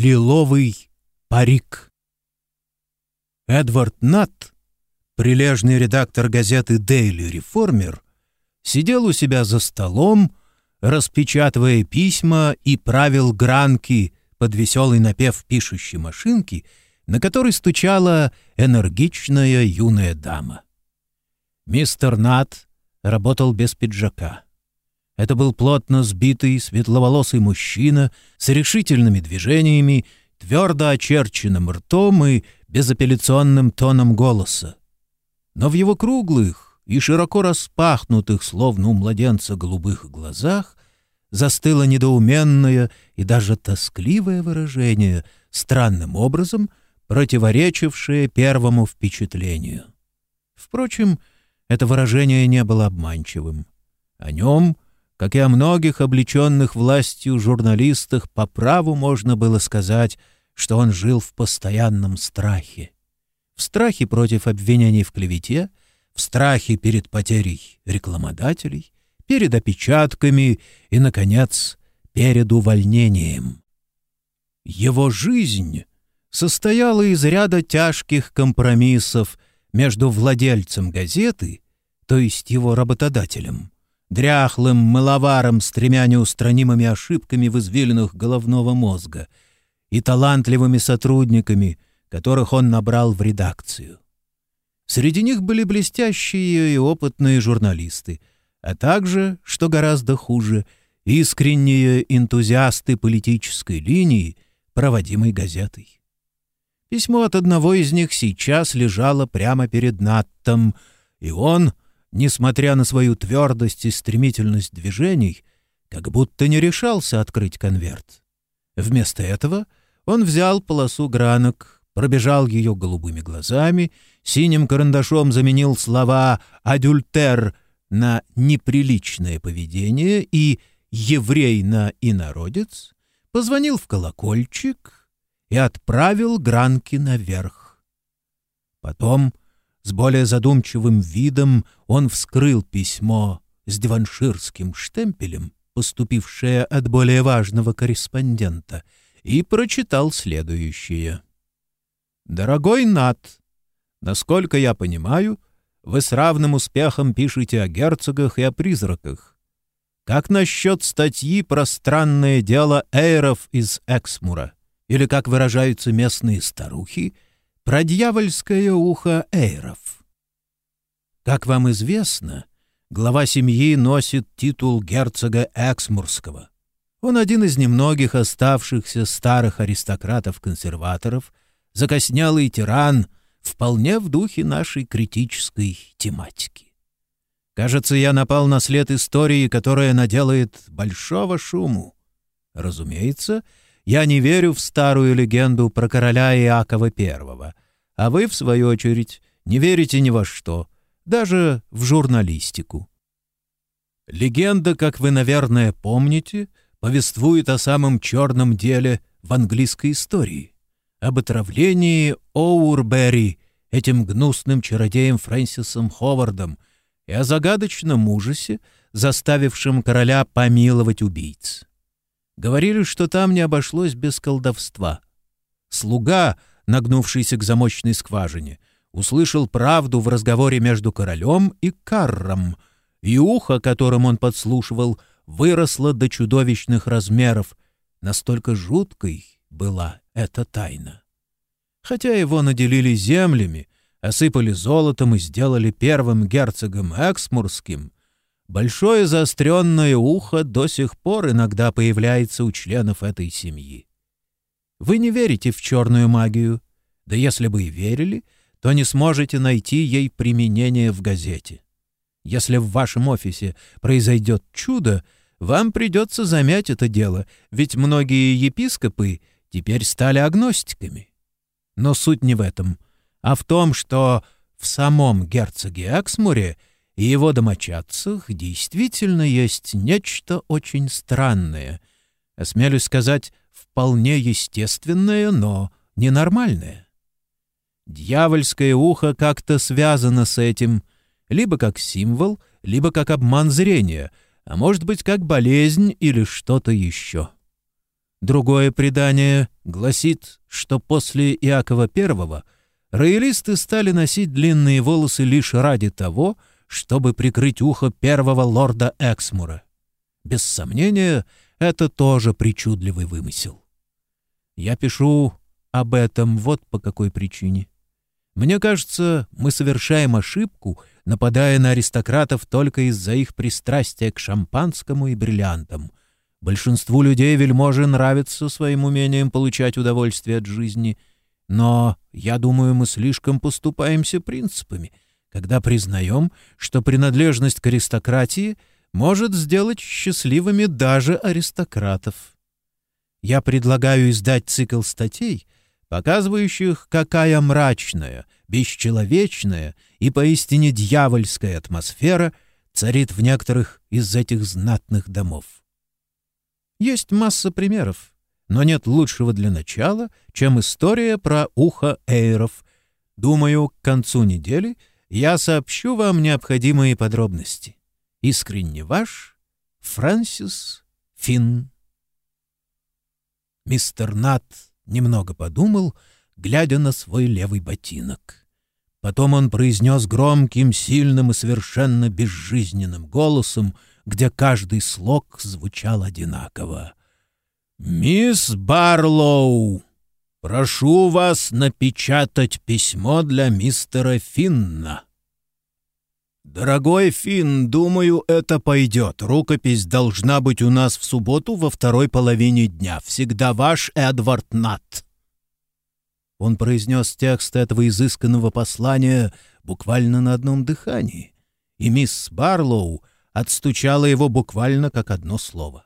Лиловый парик. Эдвард Натт, прилежный редактор газеты «Дейли Реформер», сидел у себя за столом, распечатывая письма и правил гранки под веселый напев пишущей машинки, на которой стучала энергичная юная дама. Мистер Нат работал без пиджака. Это был плотно сбитый, светловолосый мужчина с решительными движениями, твердо очерченным ртом и безапелляционным тоном голоса. Но в его круглых и широко распахнутых, словно у младенца, голубых глазах застыло недоуменное и даже тоскливое выражение, странным образом противоречившее первому впечатлению. Впрочем, это выражение не было обманчивым. О нем, как и о многих облеченных властью журналистах, по праву можно было сказать, что он жил в постоянном страхе. В страхе против обвинений в клевете, в страхе перед потерей рекламодателей, перед опечатками и, наконец, перед увольнением. Его жизнь состояла из ряда тяжких компромиссов между владельцем газеты, то есть его работодателем, дряхлым мыловаром с тремя неустранимыми ошибками в извилинах головного мозга и талантливыми сотрудниками, которых он набрал в редакцию. Среди них были блестящие и опытные журналисты — а также, что гораздо хуже, искренние энтузиасты политической линии, проводимой газетой. Письмо от одного из них сейчас лежало прямо перед Наттом, и он, несмотря на свою твердость и стремительность движений, как будто не решался открыть конверт. Вместо этого он взял полосу гранок, пробежал ее голубыми глазами, синим карандашом заменил слова «адюльтер» на неприличное поведение и еврей на инородец, позвонил в колокольчик и отправил гранки наверх. Потом, с более задумчивым видом, он вскрыл письмо с диванширским штемпелем, поступившее от более важного корреспондента, и прочитал следующее. «Дорогой Нат, насколько я понимаю, — вы с равным успехом пишете о герцогах и о призраках. Как насчет статьи про странное дело эйров из Эксмура? Или, как выражаются местные старухи, про дьявольское ухо эйров? Как вам известно, глава семьи носит титул герцога Эксмурского. Он один из немногих оставшихся старых аристократов-консерваторов, закоснялый тиран — вполне в духе нашей критической тематики. Кажется, я напал на след истории, которая наделает большого шуму. Разумеется, я не верю в старую легенду про короля Иакова I, а вы, в свою очередь, не верите ни во что, даже в журналистику. Легенда, как вы, наверное, помните, повествует о самом черном деле в английской истории об отравлении Оурбери этим гнусным чародеем Фрэнсисом Ховардом и о загадочном ужасе, заставившем короля помиловать убийц. Говорили, что там не обошлось без колдовства. Слуга, нагнувшийся к замочной скважине, услышал правду в разговоре между королем и Карром, и ухо, которым он подслушивал, выросло до чудовищных размеров, настолько жуткой была эта тайна. Хотя его наделили землями, осыпали золотом и сделали первым герцогом Эксмурским, большое заостренное ухо до сих пор иногда появляется у членов этой семьи. Вы не верите в черную магию, да если бы и верили, то не сможете найти ей применение в газете. Если в вашем офисе произойдет чудо, вам придется замять это дело, ведь многие епископы теперь стали агностиками. Но суть не в этом, а в том, что в самом герцоге Эксмуре и его домочадцах действительно есть нечто очень странное, осмелюсь сказать, вполне естественное, но ненормальное. Дьявольское ухо как-то связано с этим, либо как символ, либо как обман зрения, а может быть, как болезнь или что-то еще. Другое предание гласит, что после Иакова I роялисты стали носить длинные волосы лишь ради того, чтобы прикрыть ухо первого лорда Эксмура. Без сомнения, это тоже причудливый вымысел. Я пишу об этом вот по какой причине. Мне кажется, мы совершаем ошибку, нападая на аристократов только из-за их пристрастия к шампанскому и бриллиантам. Большинству людей вельможи нравится своим умением получать удовольствие от жизни, но, я думаю, мы слишком поступаемся принципами, когда признаем, что принадлежность к аристократии может сделать счастливыми даже аристократов. Я предлагаю издать цикл статей — показывающих, какая мрачная, бесчеловечная и поистине дьявольская атмосфера царит в некоторых из этих знатных домов. Есть масса примеров, но нет лучшего для начала, чем история про ухо эйров. Думаю, к концу недели я сообщу вам необходимые подробности. Искренне ваш Фрэнсис Финн. Мистер Нат немного подумал, глядя на свой левый ботинок. Потом он произнес громким, сильным и совершенно безжизненным голосом, где каждый слог звучал одинаково. «Мисс Барлоу, прошу вас напечатать письмо для мистера Финна». «Дорогой Финн, думаю, это пойдет. Рукопись должна быть у нас в субботу во второй половине дня. Всегда ваш Эдвард Натт». Он произнес текст этого изысканного послания буквально на одном дыхании, и мисс Барлоу отстучала его буквально как одно слово.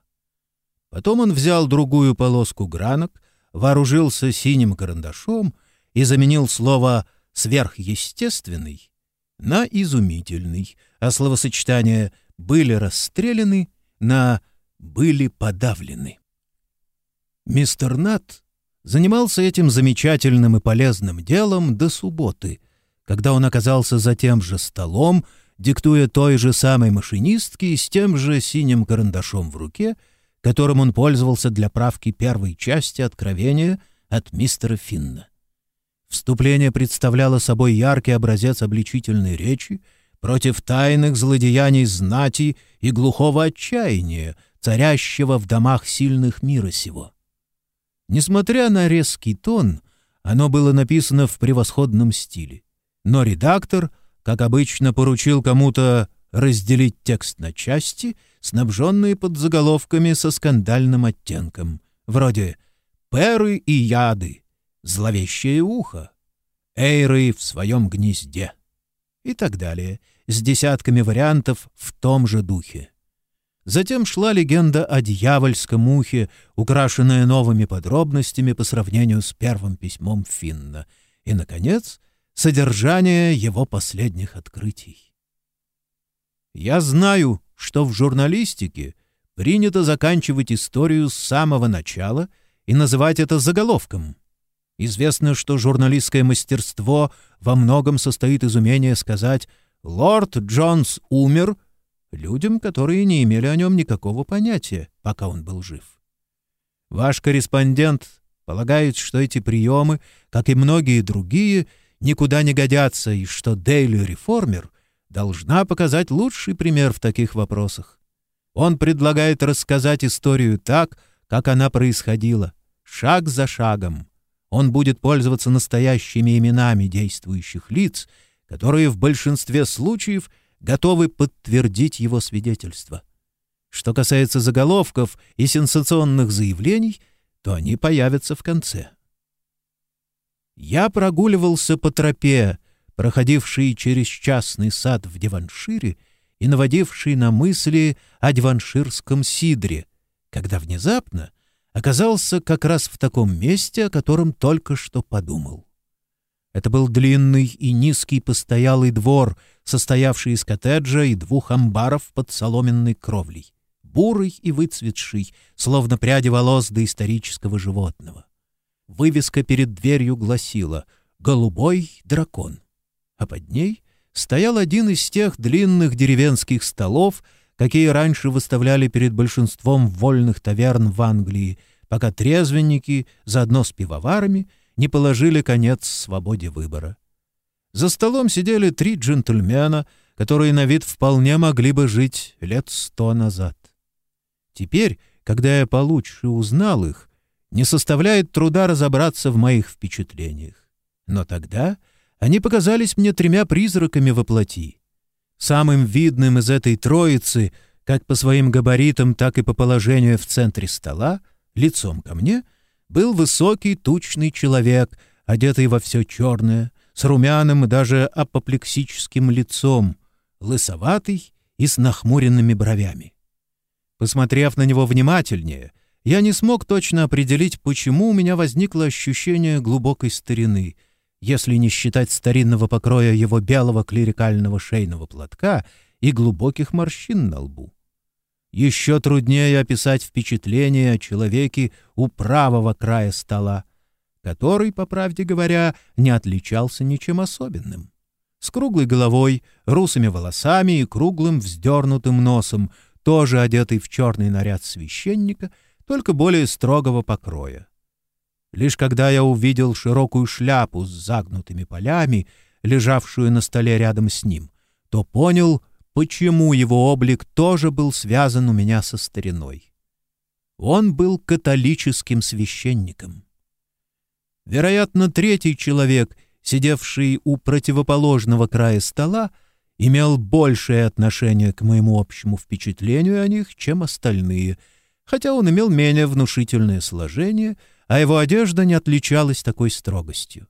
Потом он взял другую полоску гранок, вооружился синим карандашом и заменил слово «сверхъестественный» на изумительный, а словосочетания «были расстреляны» на «были подавлены». Мистер Нат занимался этим замечательным и полезным делом до субботы, когда он оказался за тем же столом, диктуя той же самой машинистке с тем же синим карандашом в руке, которым он пользовался для правки первой части «Откровения» от мистера Финна. Вступление представляло собой яркий образец обличительной речи против тайных злодеяний знати и глухого отчаяния, царящего в домах сильных мира сего. Несмотря на резкий тон, оно было написано в превосходном стиле. Но редактор, как обычно, поручил кому-то разделить текст на части, снабженные подзаголовками со скандальным оттенком, вроде «Перы и яды», зловещее ухо, эйры в своем гнезде и так далее, с десятками вариантов в том же духе. Затем шла легенда о дьявольском ухе, украшенная новыми подробностями по сравнению с первым письмом Финна, и, наконец, содержание его последних открытий. Я знаю, что в журналистике принято заканчивать историю с самого начала и называть это заголовком — Известно, что журналистское мастерство во многом состоит из умения сказать «Лорд Джонс умер» людям, которые не имели о нем никакого понятия, пока он был жив. Ваш корреспондент полагает, что эти приемы, как и многие другие, никуда не годятся, и что Daily Реформер должна показать лучший пример в таких вопросах. Он предлагает рассказать историю так, как она происходила, шаг за шагом, он будет пользоваться настоящими именами действующих лиц, которые в большинстве случаев готовы подтвердить его свидетельство. Что касается заголовков и сенсационных заявлений, то они появятся в конце. Я прогуливался по тропе, проходившей через частный сад в Диваншире и наводившей на мысли о диванширском сидре, когда внезапно — оказался как раз в таком месте, о котором только что подумал. Это был длинный и низкий постоялый двор, состоявший из коттеджа и двух амбаров под соломенной кровлей, бурый и выцветший, словно пряди волос доисторического животного. Вывеска перед дверью гласила «Голубой дракон», а под ней стоял один из тех длинных деревенских столов, какие раньше выставляли перед большинством вольных таверн в Англии, пока трезвенники, заодно с пивоварами, не положили конец свободе выбора. За столом сидели три джентльмена, которые на вид вполне могли бы жить лет сто назад. Теперь, когда я получше узнал их, не составляет труда разобраться в моих впечатлениях. Но тогда они показались мне тремя призраками во плоти. Самым видным из этой троицы, как по своим габаритам, так и по положению в центре стола, лицом ко мне, был высокий тучный человек, одетый во все черное, с румяным и даже апоплексическим лицом, лысоватый и с нахмуренными бровями. Посмотрев на него внимательнее, я не смог точно определить, почему у меня возникло ощущение глубокой старины, если не считать старинного покроя его белого клерикального шейного платка и глубоких морщин на лбу. Еще труднее описать впечатление о человеке у правого края стола, который, по правде говоря, не отличался ничем особенным. С круглой головой, русыми волосами и круглым вздернутым носом, тоже одетый в черный наряд священника — только более строгого покроя. Лишь когда я увидел широкую шляпу с загнутыми полями, лежавшую на столе рядом с ним, то понял, почему его облик тоже был связан у меня со стариной. Он был католическим священником. Вероятно, третий человек, сидевший у противоположного края стола, имел большее отношение к моему общему впечатлению о них, чем остальные — хотя он имел менее внушительное сложение, а его одежда не отличалась такой строгостью.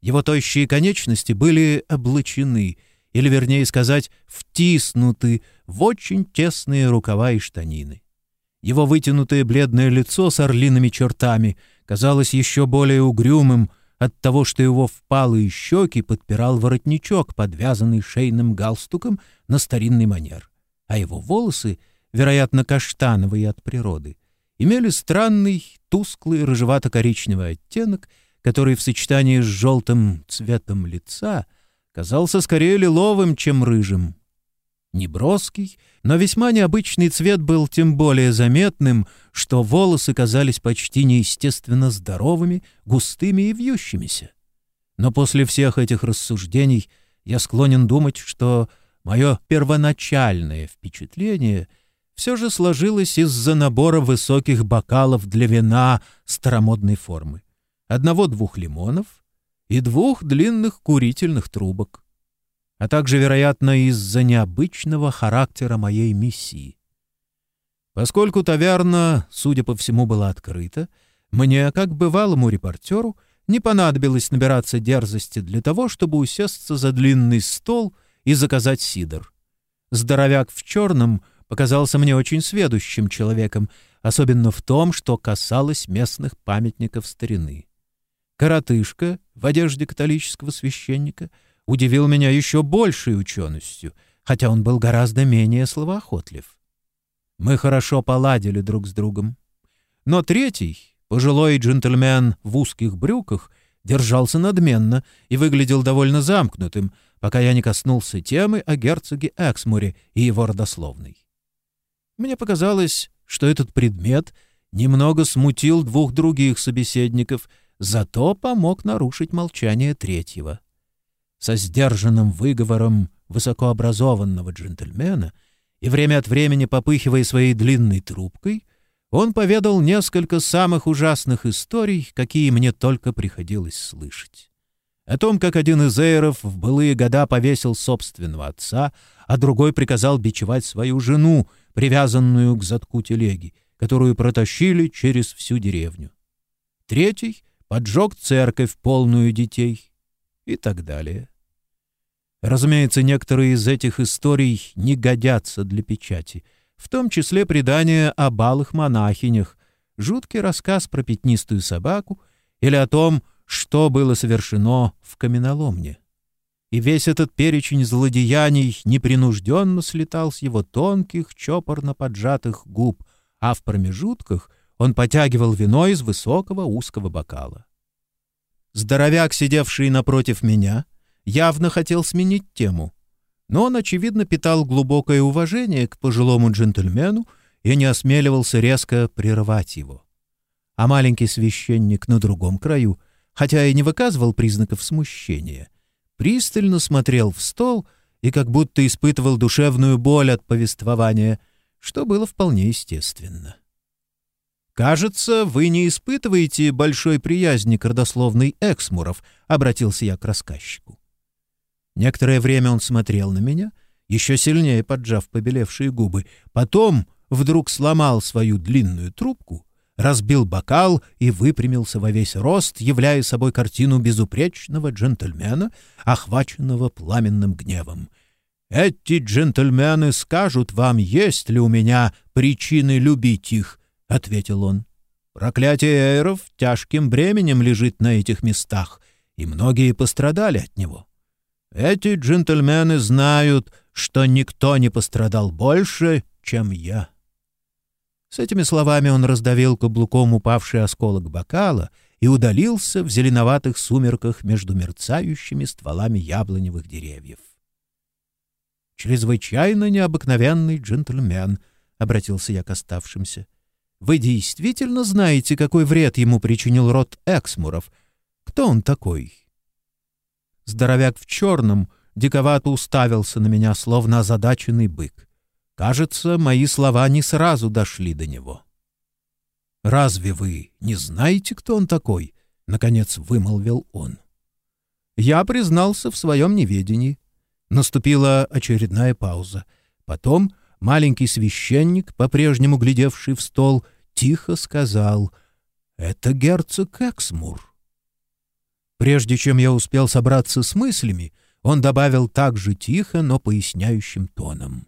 Его тощие конечности были облачены, или, вернее сказать, втиснуты в очень тесные рукава и штанины. Его вытянутое бледное лицо с орлиными чертами казалось еще более угрюмым от того, что его впалые щеки подпирал воротничок, подвязанный шейным галстуком на старинный манер, а его волосы — вероятно, каштановые от природы, имели странный, тусклый рыжевато-коричневый оттенок, который в сочетании с желтым цветом лица казался скорее лиловым, чем рыжим. Неброский, но весьма необычный цвет был тем более заметным, что волосы казались почти неестественно здоровыми, густыми и вьющимися. Но после всех этих рассуждений я склонен думать, что мое первоначальное впечатление — все же сложилось из-за набора высоких бокалов для вина старомодной формы, одного-двух лимонов и двух длинных курительных трубок, а также, вероятно, из-за необычного характера моей миссии. Поскольку таверна, судя по всему, была открыта, мне, как бывалому репортеру, не понадобилось набираться дерзости для того, чтобы усесться за длинный стол и заказать сидр. Здоровяк в черном показался мне очень сведущим человеком, особенно в том, что касалось местных памятников старины. Коротышка в одежде католического священника удивил меня еще большей ученостью, хотя он был гораздо менее словоохотлив. Мы хорошо поладили друг с другом. Но третий, пожилой джентльмен в узких брюках, держался надменно и выглядел довольно замкнутым, пока я не коснулся темы о герцоге Эксмуре и его родословной. Мне показалось, что этот предмет немного смутил двух других собеседников, зато помог нарушить молчание третьего. Со сдержанным выговором высокообразованного джентльмена и время от времени попыхивая своей длинной трубкой, он поведал несколько самых ужасных историй, какие мне только приходилось слышать. О том, как один из эйров в былые года повесил собственного отца, а другой приказал бичевать свою жену — привязанную к задку телеги, которую протащили через всю деревню. Третий поджег церковь, полную детей, и так далее. Разумеется, некоторые из этих историй не годятся для печати, в том числе предание о балых монахинях, жуткий рассказ про пятнистую собаку или о том, что было совершено в каменоломне и весь этот перечень злодеяний непринужденно слетал с его тонких, чопорно поджатых губ, а в промежутках он потягивал вино из высокого узкого бокала. Здоровяк, сидевший напротив меня, явно хотел сменить тему, но он, очевидно, питал глубокое уважение к пожилому джентльмену и не осмеливался резко прерывать его. а маленький священник на другом краю, хотя и не выказывал признаков смущения, пристально смотрел в стол и как будто испытывал душевную боль от повествования, что было вполне естественно. «Кажется, вы не испытываете большой приязни к родословной Эксмуров», — обратился я к рассказчику. Некоторое время он смотрел на меня, еще сильнее поджав побелевшие губы. Потом вдруг сломал свою длинную трубку, разбил бокал и выпрямился во весь рост, являя собой картину безупречного джентльмена, охваченного пламенным гневом. «Эти джентльмены скажут вам, есть ли у меня причины любить их», — ответил он. «Проклятие эйров тяжким бременем лежит на этих местах, и многие пострадали от него». Эти джентльмены знают, что никто не пострадал больше, чем я». С этими словами он раздавил каблуком упавший осколок бокала и удалился в зеленоватых сумерках между мерцающими стволами яблоневых деревьев. «Чрезвычайно необыкновенный джентльмен», — обратился я к оставшимся. «Вы действительно знаете, какой вред ему причинил род Эксмуров? Кто он такой?» Здоровяк в черном диковато уставился на меня, словно озадаченный бык. Кажется, мои слова не сразу дошли до него. «Разве вы не знаете, кто он такой?» — наконец вымолвил он. Я признался в своем неведении. Наступила очередная пауза. Потом маленький священник, по-прежнему глядевший в стол, тихо сказал «Это герцог Эксмур». Прежде чем я успел собраться с мыслями, он добавил так же тихо, но поясняющим тоном.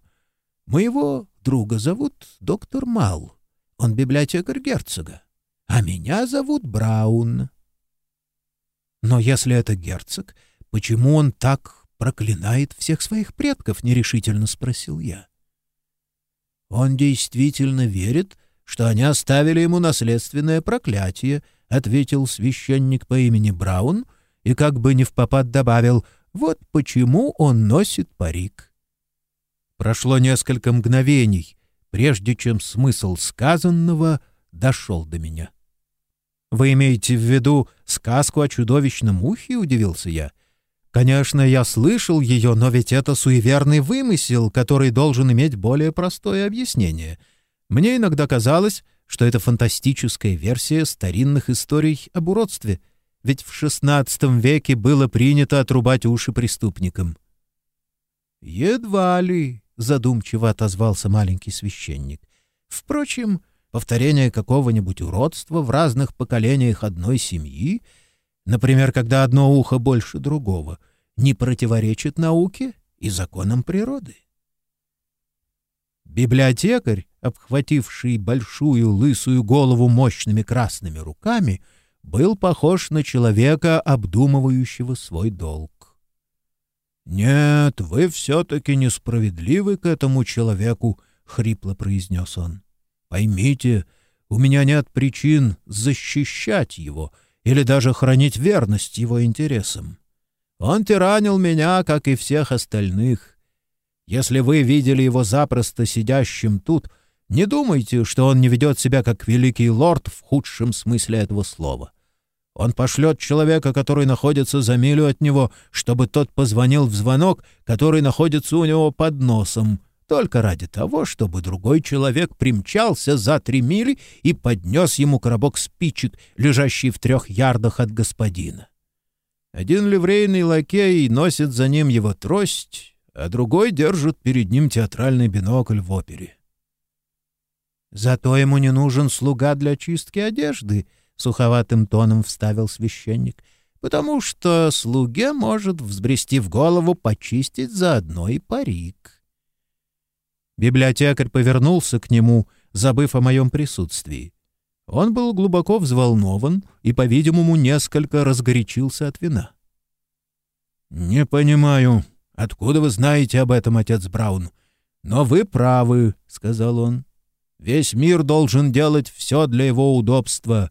«Моего друга зовут доктор Мал. Он библиотекарь герцога. А меня зовут Браун». «Но если это герцог, почему он так проклинает всех своих предков?» — нерешительно спросил я. «Он действительно верит, что они оставили ему наследственное проклятие», — ответил священник по имени Браун и как бы не в попад добавил «Вот почему он носит парик». Прошло несколько мгновений, прежде чем смысл сказанного дошел до меня. «Вы имеете в виду сказку о чудовищном ухе?» — удивился я. «Конечно, я слышал ее, но ведь это суеверный вымысел, который должен иметь более простое объяснение. Мне иногда казалось, что это фантастическая версия старинных историй об уродстве, ведь в XVI веке было принято отрубать уши преступникам. «Едва ли», — задумчиво отозвался маленький священник. «Впрочем, повторение какого-нибудь уродства в разных поколениях одной семьи, например, когда одно ухо больше другого, не противоречит науке и законам природы». Библиотекарь, обхвативший большую лысую голову мощными красными руками, был похож на человека, обдумывающего свой долг. «Нет, вы все-таки несправедливы к этому человеку», — хрипло произнес он. «Поймите, у меня нет причин защищать его или даже хранить верность его интересам. Он тиранил меня, как и всех остальных. Если вы видели его запросто сидящим тут, не думайте, что он не ведет себя как великий лорд в худшем смысле этого слова. Он пошлет человека, который находится за милю от него, чтобы тот позвонил в звонок, который находится у него под носом, только ради того, чтобы другой человек примчался за три мили и поднес ему коробок спичек, лежащий в трех ярдах от господина. Один ливрейный лакей носит за ним его трость, а другой держит перед ним театральный бинокль в опере. «Зато ему не нужен слуга для чистки одежды», — суховатым тоном вставил священник, «потому что слуге может взбрести в голову почистить заодно и парик». Библиотекарь повернулся к нему, забыв о моем присутствии. Он был глубоко взволнован и, по-видимому, несколько разгорячился от вина. «Не понимаю», «Откуда вы знаете об этом, отец Браун?» «Но вы правы», — сказал он. «Весь мир должен делать все для его удобства,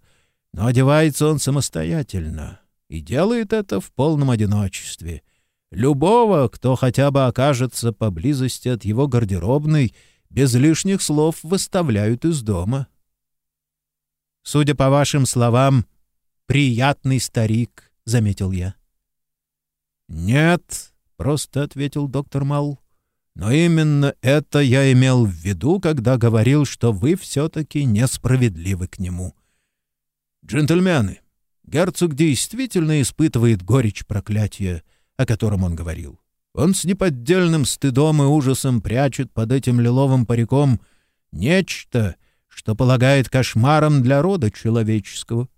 но одевается он самостоятельно и делает это в полном одиночестве. Любого, кто хотя бы окажется поблизости от его гардеробной, без лишних слов выставляют из дома». Судя по вашим словам, приятный старик, — заметил я. «Нет», — просто ответил доктор Мал. «Но именно это я имел в виду, когда говорил, что вы все-таки несправедливы к нему. Джентльмены, герцог действительно испытывает горечь проклятия, о котором он говорил. Он с неподдельным стыдом и ужасом прячет под этим лиловым париком нечто, что полагает кошмаром для рода человеческого.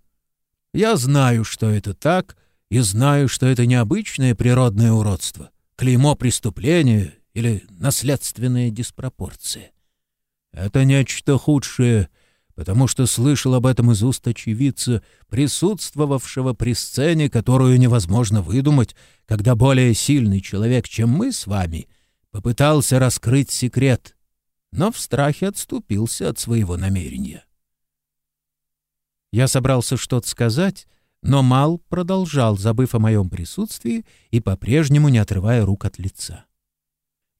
Я знаю, что это так, и знаю, что это необычное природное уродство, клеймо преступления или наследственная диспропорция. Это нечто худшее, потому что слышал об этом из уст очевидца, присутствовавшего при сцене, которую невозможно выдумать, когда более сильный человек, чем мы с вами, попытался раскрыть секрет, но в страхе отступился от своего намерения. Я собрался что-то сказать, но Мал продолжал, забыв о моем присутствии и по-прежнему не отрывая рук от лица.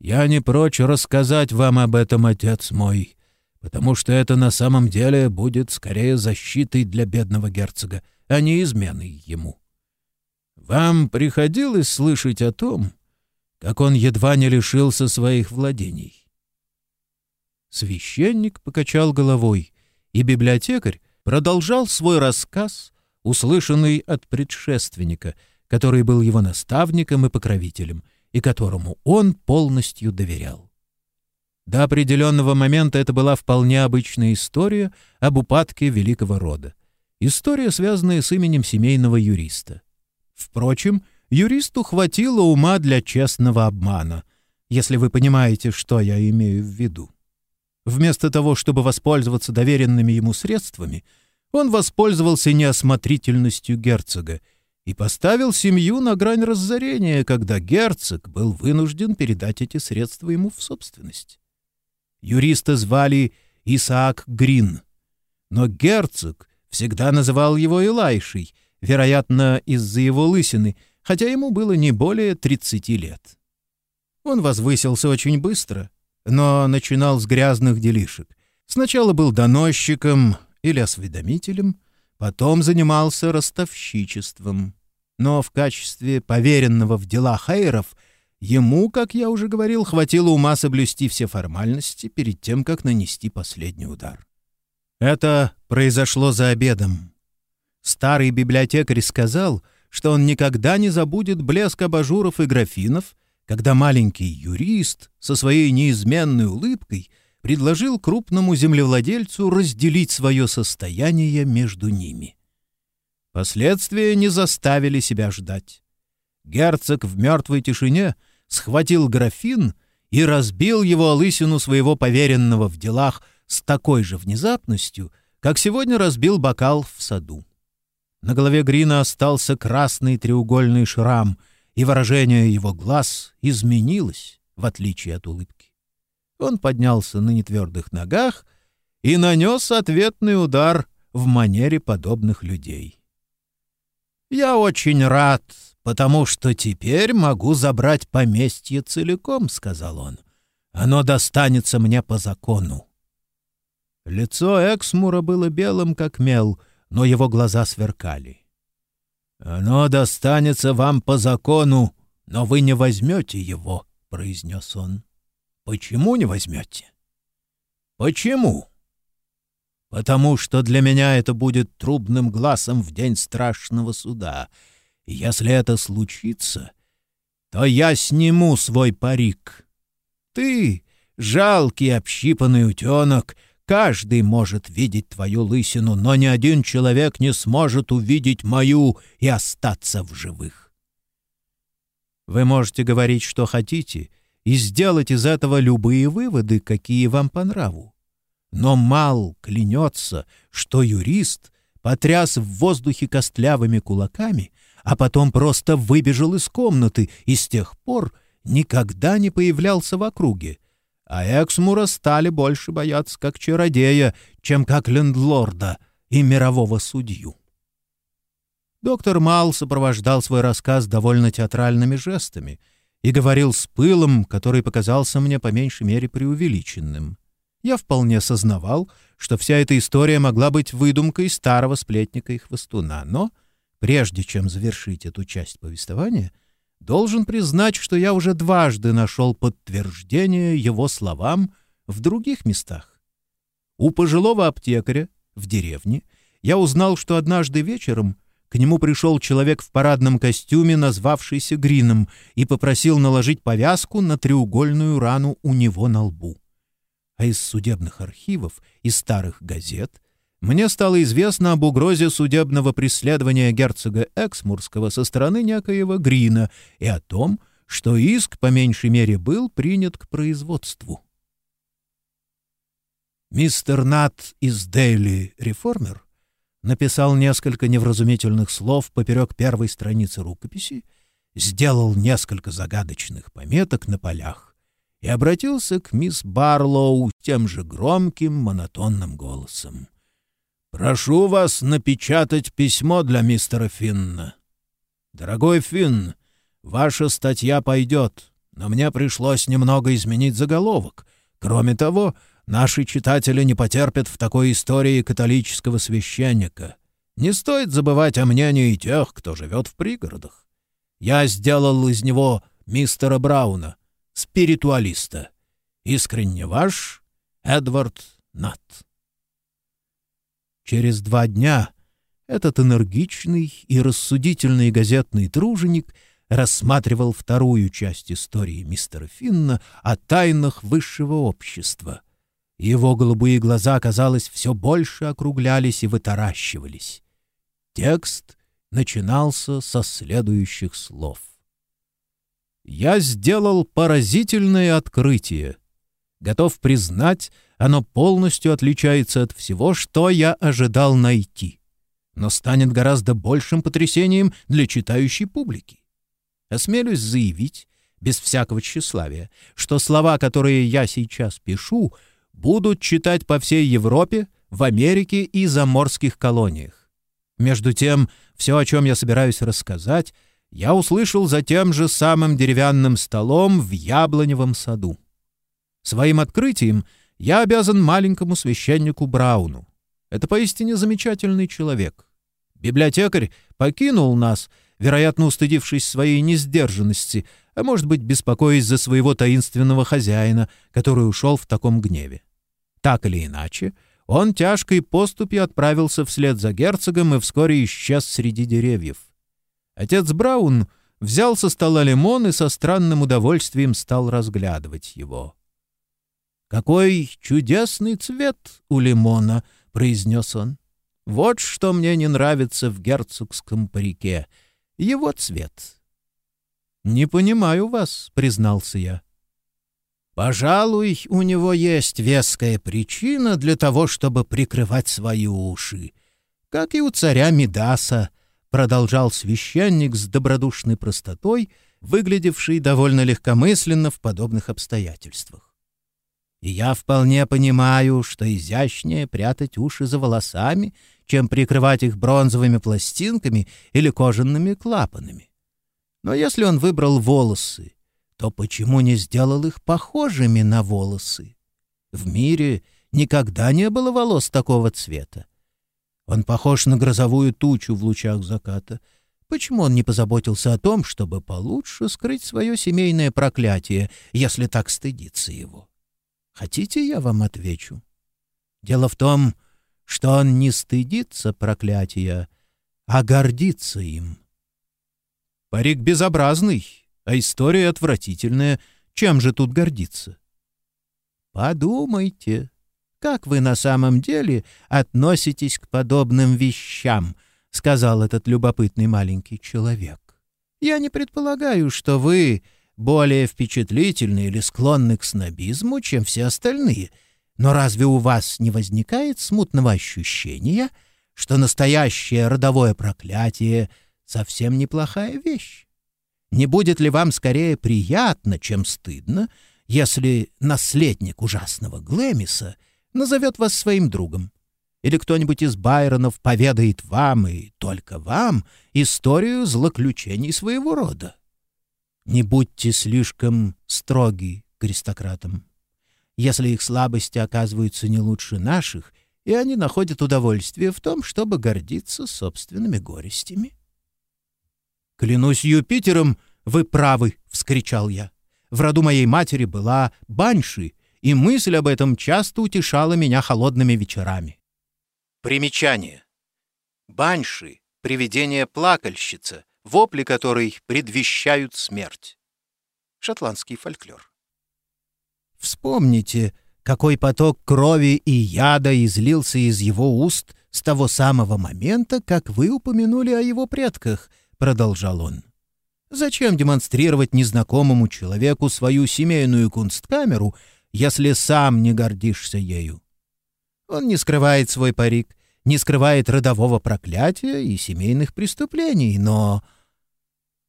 «Я не прочь рассказать вам об этом, отец мой», потому что это на самом деле будет скорее защитой для бедного герцога, а не изменой ему. Вам приходилось слышать о том, как он едва не лишился своих владений? Священник покачал головой, и библиотекарь продолжал свой рассказ, услышанный от предшественника, который был его наставником и покровителем, и которому он полностью доверял. До определенного момента это была вполне обычная история об упадке великого рода. История, связанная с именем семейного юриста. Впрочем, юристу хватило ума для честного обмана, если вы понимаете, что я имею в виду. Вместо того, чтобы воспользоваться доверенными ему средствами, он воспользовался неосмотрительностью герцога и поставил семью на грань разорения, когда герцог был вынужден передать эти средства ему в собственность. Юриста звали Исаак Грин. Но герцог всегда называл его Илайшей, вероятно, из-за его лысины, хотя ему было не более 30 лет. Он возвысился очень быстро, но начинал с грязных делишек. Сначала был доносчиком или осведомителем, потом занимался ростовщичеством. Но в качестве поверенного в дела Хейров Ему, как я уже говорил, хватило ума соблюсти все формальности перед тем, как нанести последний удар. Это произошло за обедом. Старый библиотекарь сказал, что он никогда не забудет блеск абажуров и графинов, когда маленький юрист со своей неизменной улыбкой предложил крупному землевладельцу разделить свое состояние между ними. Последствия не заставили себя ждать. Герцог в мертвой тишине — схватил графин и разбил его лысину своего поверенного в делах с такой же внезапностью, как сегодня разбил бокал в саду. На голове Грина остался красный треугольный шрам, и выражение его глаз изменилось, в отличие от улыбки. Он поднялся на нетвердых ногах и нанес ответный удар в манере подобных людей. «Я очень рад, потому что теперь могу забрать поместье целиком», — сказал он. «Оно достанется мне по закону». Лицо Эксмура было белым, как мел, но его глаза сверкали. «Оно достанется вам по закону, но вы не возьмете его», — произнес он. «Почему не возьмете?» «Почему?» «Потому что для меня это будет трубным глазом в день страшного суда», если это случится, то я сниму свой парик. Ты, жалкий общипанный утенок, каждый может видеть твою лысину, но ни один человек не сможет увидеть мою и остаться в живых. Вы можете говорить, что хотите, и сделать из этого любые выводы, какие вам по нраву. Но Мал клянется, что юрист потряс в воздухе костлявыми кулаками — а потом просто выбежал из комнаты и с тех пор никогда не появлялся в округе. А Эксмура стали больше бояться как чародея, чем как лендлорда и мирового судью. Доктор Мал сопровождал свой рассказ довольно театральными жестами и говорил с пылом, который показался мне по меньшей мере преувеличенным. Я вполне сознавал, что вся эта история могла быть выдумкой старого сплетника и хвостуна, но, прежде чем завершить эту часть повествования, должен признать, что я уже дважды нашел подтверждение его словам в других местах. У пожилого аптекаря в деревне я узнал, что однажды вечером к нему пришел человек в парадном костюме, назвавшийся Грином, и попросил наложить повязку на треугольную рану у него на лбу. А из судебных архивов и старых газет мне стало известно об угрозе судебного преследования герцога Эксмурского со стороны некоего Грина и о том, что иск, по меньшей мере, был принят к производству. Мистер Нат из Daily Реформер написал несколько невразумительных слов поперек первой страницы рукописи, сделал несколько загадочных пометок на полях и обратился к мисс Барлоу тем же громким, монотонным голосом. «Прошу вас напечатать письмо для мистера Финна. Дорогой Финн, ваша статья пойдет, но мне пришлось немного изменить заголовок. Кроме того, Наши читатели не потерпят в такой истории католического священника. Не стоит забывать о мнении тех, кто живет в пригородах. Я сделал из него мистера Брауна, спиритуалиста. Искренне ваш Эдвард Нат. Через два дня этот энергичный и рассудительный газетный труженик рассматривал вторую часть истории мистера Финна о тайнах высшего общества, его голубые глаза, казалось, все больше округлялись и вытаращивались. Текст начинался со следующих слов. «Я сделал поразительное открытие. Готов признать, оно полностью отличается от всего, что я ожидал найти, но станет гораздо большим потрясением для читающей публики. Осмелюсь заявить, без всякого тщеславия, что слова, которые я сейчас пишу — будут читать по всей Европе, в Америке и заморских колониях. Между тем, все, о чем я собираюсь рассказать, я услышал за тем же самым деревянным столом в яблоневом саду. Своим открытием я обязан маленькому священнику Брауну. Это поистине замечательный человек. Библиотекарь покинул нас, вероятно, устыдившись своей несдержанности, а может быть, беспокоясь за своего таинственного хозяина, который ушел в таком гневе. Так или иначе, он тяжкой поступью отправился вслед за герцогом и вскоре исчез среди деревьев. Отец Браун взял со стола лимон и со странным удовольствием стал разглядывать его. «Какой чудесный цвет у лимона!» — произнес он. «Вот что мне не нравится в герцогском парике. Его цвет». «Не понимаю вас», — признался я. Пожалуй, у него есть веская причина для того, чтобы прикрывать свои уши. Как и у царя Мидаса, продолжал священник с добродушной простотой, выглядевший довольно легкомысленно в подобных обстоятельствах. И я вполне понимаю, что изящнее прятать уши за волосами, чем прикрывать их бронзовыми пластинками или кожаными клапанами. Но если он выбрал волосы то почему не сделал их похожими на волосы? В мире никогда не было волос такого цвета. Он похож на грозовую тучу в лучах заката. Почему он не позаботился о том, чтобы получше скрыть свое семейное проклятие, если так стыдится его? Хотите, я вам отвечу? Дело в том, что он не стыдится проклятия, а гордится им. Парик безобразный, а история отвратительная. Чем же тут гордиться? Подумайте, как вы на самом деле относитесь к подобным вещам, сказал этот любопытный маленький человек. Я не предполагаю, что вы более впечатлительны или склонны к снобизму, чем все остальные. Но разве у вас не возникает смутного ощущения, что настоящее родовое проклятие совсем неплохая вещь? Не будет ли вам скорее приятно, чем стыдно, если наследник ужасного Глэмиса назовет вас своим другом? Или кто-нибудь из Байронов поведает вам и только вам историю злоключений своего рода? Не будьте слишком строги к аристократам. если их слабости оказываются не лучше наших, и они находят удовольствие в том, чтобы гордиться собственными горестями. «Клянусь Юпитером, вы правы!» — вскричал я. «В роду моей матери была баньши, и мысль об этом часто утешала меня холодными вечерами». Примечание. Баньши — привидение-плакальщица, вопли которой предвещают смерть. Шотландский фольклор. Вспомните, какой поток крови и яда излился из его уст с того самого момента, как вы упомянули о его предках, — продолжал он. Зачем демонстрировать незнакомому человеку свою семейную кунсткамеру, если сам не гордишься ею? Он не скрывает свой парик, не скрывает родового проклятия и семейных преступлений, но...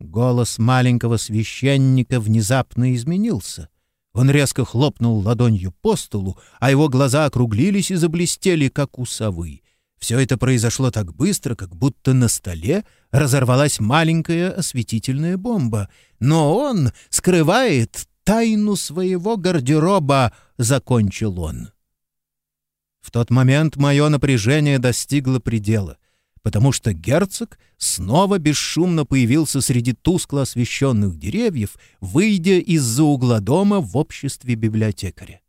Голос маленького священника внезапно изменился — он резко хлопнул ладонью по столу, а его глаза округлились и заблестели, как у совы. Все это произошло так быстро, как будто на столе разорвалась маленькая осветительная бомба. Но он скрывает тайну своего гардероба, — закончил он. В тот момент мое напряжение достигло предела потому что герцог снова бесшумно появился среди тускло освещенных деревьев, выйдя из-за угла дома в обществе библиотекаря.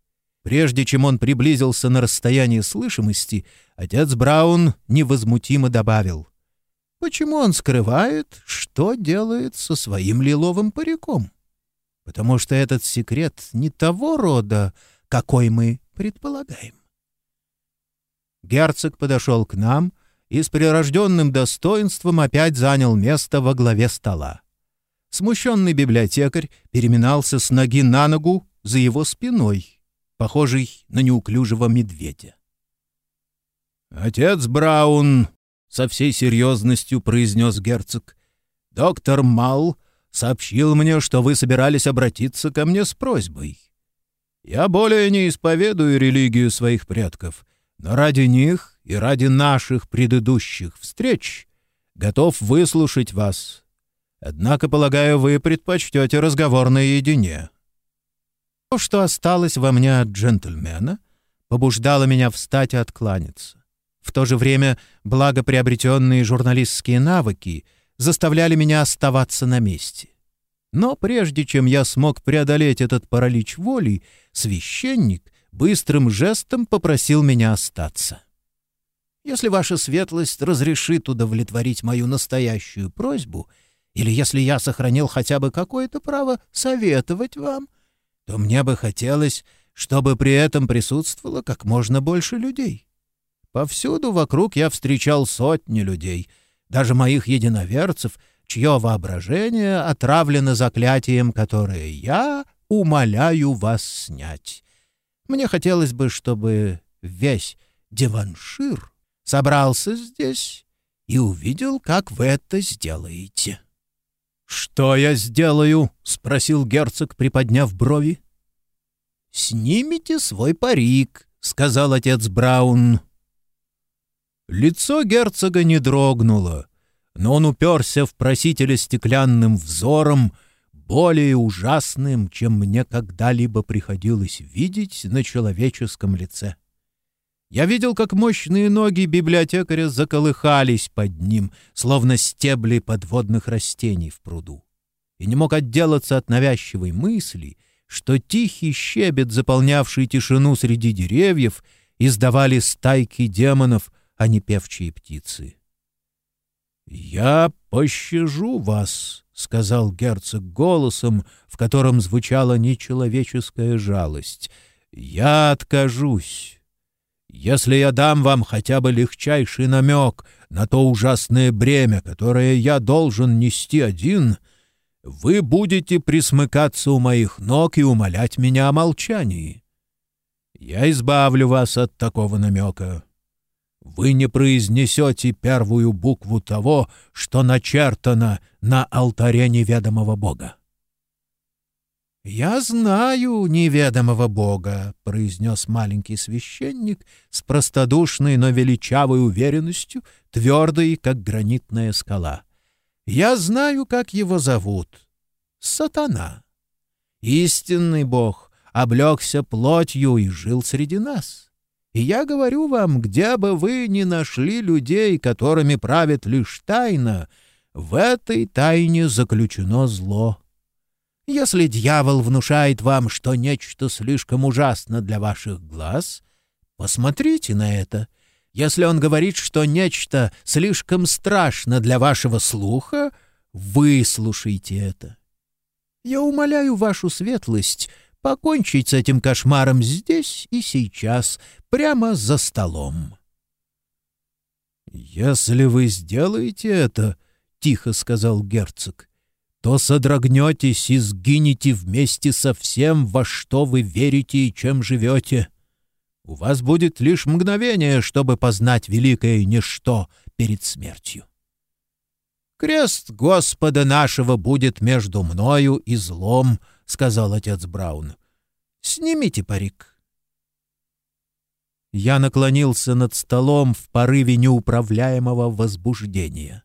Прежде чем он приблизился на расстояние слышимости, отец Браун невозмутимо добавил. «Почему он скрывает, что делает со своим лиловым париком? Потому что этот секрет не того рода, какой мы предполагаем». Герцог подошел к нам — и с прирожденным достоинством опять занял место во главе стола. Смущенный библиотекарь переминался с ноги на ногу за его спиной, похожий на неуклюжего медведя. «Отец Браун», — со всей серьезностью произнес герцог, — «доктор Мал сообщил мне, что вы собирались обратиться ко мне с просьбой. Я более не исповедую религию своих предков, но ради них и ради наших предыдущих встреч готов выслушать вас. Однако, полагаю, вы предпочтете разговор наедине. То, что осталось во мне от джентльмена, побуждало меня встать и откланяться. В то же время благоприобретенные журналистские навыки заставляли меня оставаться на месте. Но прежде чем я смог преодолеть этот паралич воли, священник быстрым жестом попросил меня остаться. Если ваша светлость разрешит удовлетворить мою настоящую просьбу, или если я сохранил хотя бы какое-то право советовать вам, то мне бы хотелось, чтобы при этом присутствовало как можно больше людей. Повсюду вокруг я встречал сотни людей, даже моих единоверцев, чье воображение отравлено заклятием, которое я умоляю вас снять. Мне хотелось бы, чтобы весь Деваншир собрался здесь и увидел, как вы это сделаете». «Что я сделаю?» — спросил герцог, приподняв брови. «Снимите свой парик», — сказал отец Браун. Лицо герцога не дрогнуло, но он уперся в просителя стеклянным взором, более ужасным, чем мне когда-либо приходилось видеть на человеческом лице. Я видел, как мощные ноги библиотекаря заколыхались под ним, словно стебли подводных растений в пруду. И не мог отделаться от навязчивой мысли, что тихий щебет, заполнявший тишину среди деревьев, издавали стайки демонов, а не певчие птицы. «Я пощажу вас», — сказал герцог голосом, в котором звучала нечеловеческая жалость. «Я откажусь». Если я дам вам хотя бы легчайший намек на то ужасное бремя, которое я должен нести один, вы будете присмыкаться у моих ног и умолять меня о молчании. Я избавлю вас от такого намека. Вы не произнесете первую букву того, что начертано на алтаре неведомого Бога. «Я знаю неведомого Бога», — произнес маленький священник с простодушной, но величавой уверенностью, твердой, как гранитная скала. «Я знаю, как его зовут. Сатана. Истинный Бог, облегся плотью и жил среди нас. И я говорю вам, где бы вы ни нашли людей, которыми правит лишь тайна, в этой тайне заключено зло. Если дьявол внушает вам, что нечто слишком ужасно для ваших глаз, посмотрите на это. Если он говорит, что нечто слишком страшно для вашего слуха, выслушайте это. Я умоляю вашу светлость покончить с этим кошмаром здесь и сейчас, прямо за столом. «Если вы сделаете это, — тихо сказал герцог, — то содрогнетесь и сгинете вместе со всем, во что вы верите и чем живете. У вас будет лишь мгновение, чтобы познать великое ничто перед смертью. «Крест Господа нашего будет между мною и злом», — сказал отец Браун. «Снимите парик». Я наклонился над столом в порыве неуправляемого возбуждения.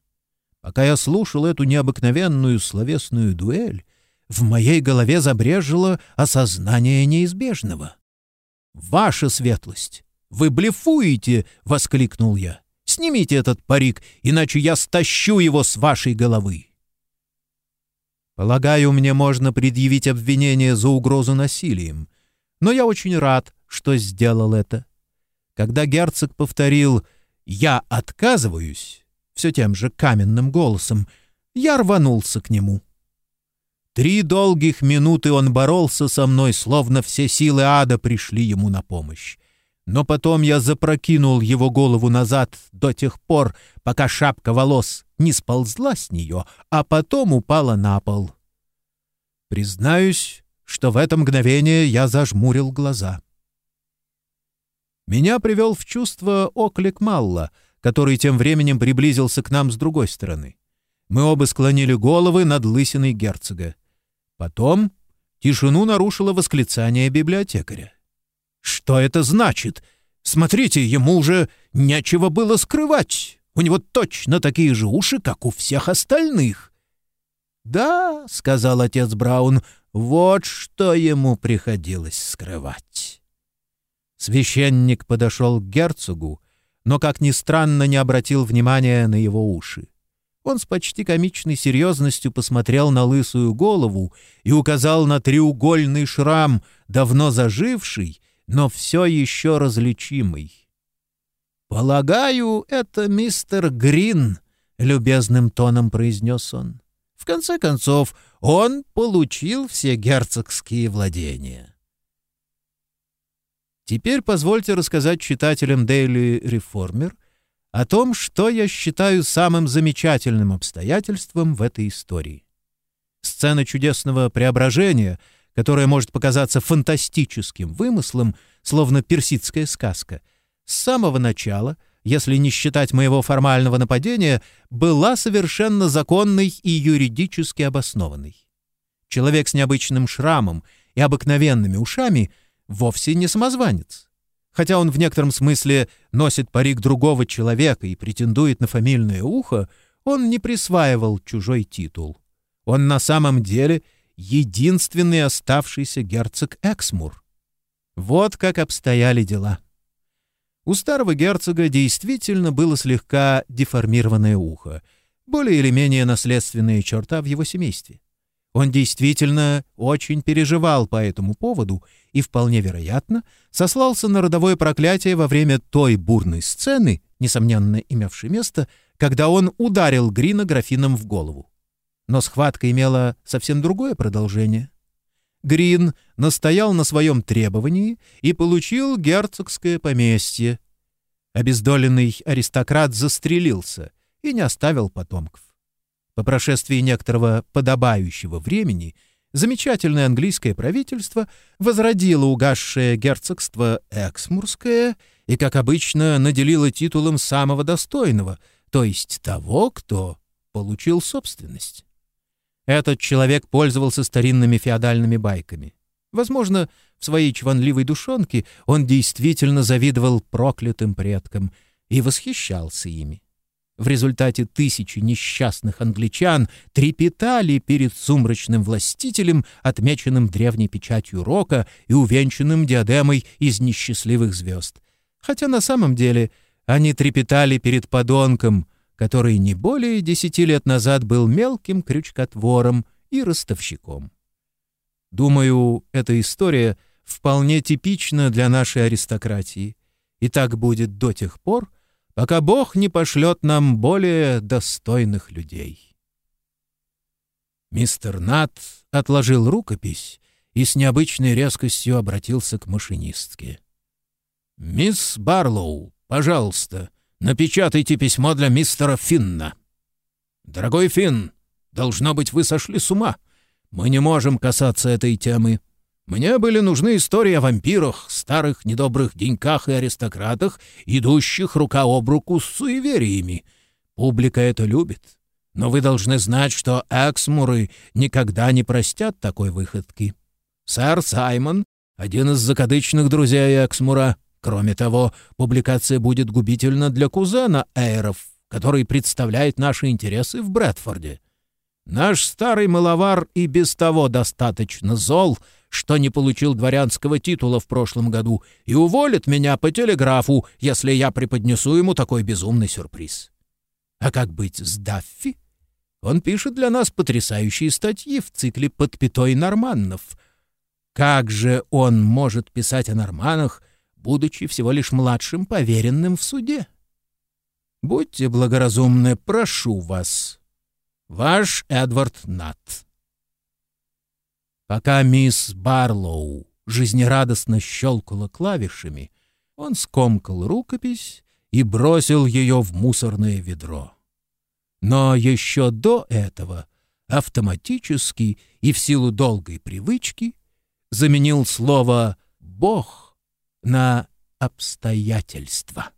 Пока я слушал эту необыкновенную словесную дуэль, в моей голове забрежило осознание неизбежного. «Ваша светлость! Вы блефуете!» — воскликнул я. Снимите этот парик, иначе я стащу его с вашей головы. Полагаю, мне можно предъявить обвинение за угрозу насилием, но я очень рад, что сделал это. Когда герцог повторил «Я отказываюсь», все тем же каменным голосом, я рванулся к нему. Три долгих минуты он боролся со мной, словно все силы ада пришли ему на помощь но потом я запрокинул его голову назад до тех пор, пока шапка волос не сползла с нее, а потом упала на пол. Признаюсь, что в это мгновение я зажмурил глаза. Меня привел в чувство оклик Малла, который тем временем приблизился к нам с другой стороны. Мы оба склонили головы над лысиной герцога. Потом тишину нарушило восклицание библиотекаря. Что это значит? Смотрите, ему уже нечего было скрывать. У него точно такие же уши, как у всех остальных. «Да», — сказал отец Браун, — «вот что ему приходилось скрывать». Священник подошел к герцогу, но, как ни странно, не обратил внимания на его уши. Он с почти комичной серьезностью посмотрел на лысую голову и указал на треугольный шрам, давно заживший но все еще различимый. «Полагаю, это мистер Грин», — любезным тоном произнес он. «В конце концов, он получил все герцогские владения». Теперь позвольте рассказать читателям Daily Reformer о том, что я считаю самым замечательным обстоятельством в этой истории. Сцена чудесного преображения — которое может показаться фантастическим вымыслом, словно персидская сказка, с самого начала, если не считать моего формального нападения, была совершенно законной и юридически обоснованной. Человек с необычным шрамом и обыкновенными ушами вовсе не самозванец. Хотя он в некотором смысле носит парик другого человека и претендует на фамильное ухо, он не присваивал чужой титул. Он на самом деле — единственный оставшийся герцог Эксмур. Вот как обстояли дела. У старого герцога действительно было слегка деформированное ухо, более или менее наследственная черта в его семействе. Он действительно очень переживал по этому поводу и, вполне вероятно, сослался на родовое проклятие во время той бурной сцены, несомненно имевшей место, когда он ударил Грина графином в голову. Но схватка имела совсем другое продолжение. Грин настоял на своем требовании и получил герцогское поместье. Обездоленный аристократ застрелился и не оставил потомков. По прошествии некоторого подобающего времени замечательное английское правительство возродило угасшее герцогство Эксмурское и, как обычно, наделило титулом самого достойного, то есть того, кто получил собственность. Этот человек пользовался старинными феодальными байками. Возможно, в своей чванливой душонке он действительно завидовал проклятым предкам и восхищался ими. В результате тысячи несчастных англичан трепетали перед сумрачным властителем, отмеченным древней печатью рока и увенчанным диадемой из несчастливых звезд. Хотя на самом деле они трепетали перед подонком, который не более десяти лет назад был мелким крючкотвором и ростовщиком. Думаю, эта история вполне типична для нашей аристократии, и так будет до тех пор, пока Бог не пошлет нам более достойных людей. Мистер Нат отложил рукопись и с необычной резкостью обратился к машинистке. «Мисс Барлоу, пожалуйста, напечатайте письмо для мистера Финна». «Дорогой Финн, должно быть, вы сошли с ума. Мы не можем касаться этой темы. Мне были нужны истории о вампирах, старых недобрых деньках и аристократах, идущих рука об руку с суевериями. Публика это любит. Но вы должны знать, что эксмуры никогда не простят такой выходки. Сэр Саймон — один из закадычных друзей Эксмура. Кроме того, публикация будет губительна для кузена Эйров, который представляет наши интересы в Брэдфорде. Наш старый маловар и без того достаточно зол — что не получил дворянского титула в прошлом году, и уволит меня по телеграфу, если я преподнесу ему такой безумный сюрприз. А как быть с Даффи? Он пишет для нас потрясающие статьи в цикле «Под пятой норманнов». Как же он может писать о норманах, будучи всего лишь младшим поверенным в суде? Будьте благоразумны, прошу вас. Ваш Эдвард Натт. Пока мисс Барлоу жизнерадостно щелкала клавишами, он скомкал рукопись и бросил ее в мусорное ведро. Но еще до этого автоматически и в силу долгой привычки заменил слово «бог» на «обстоятельства».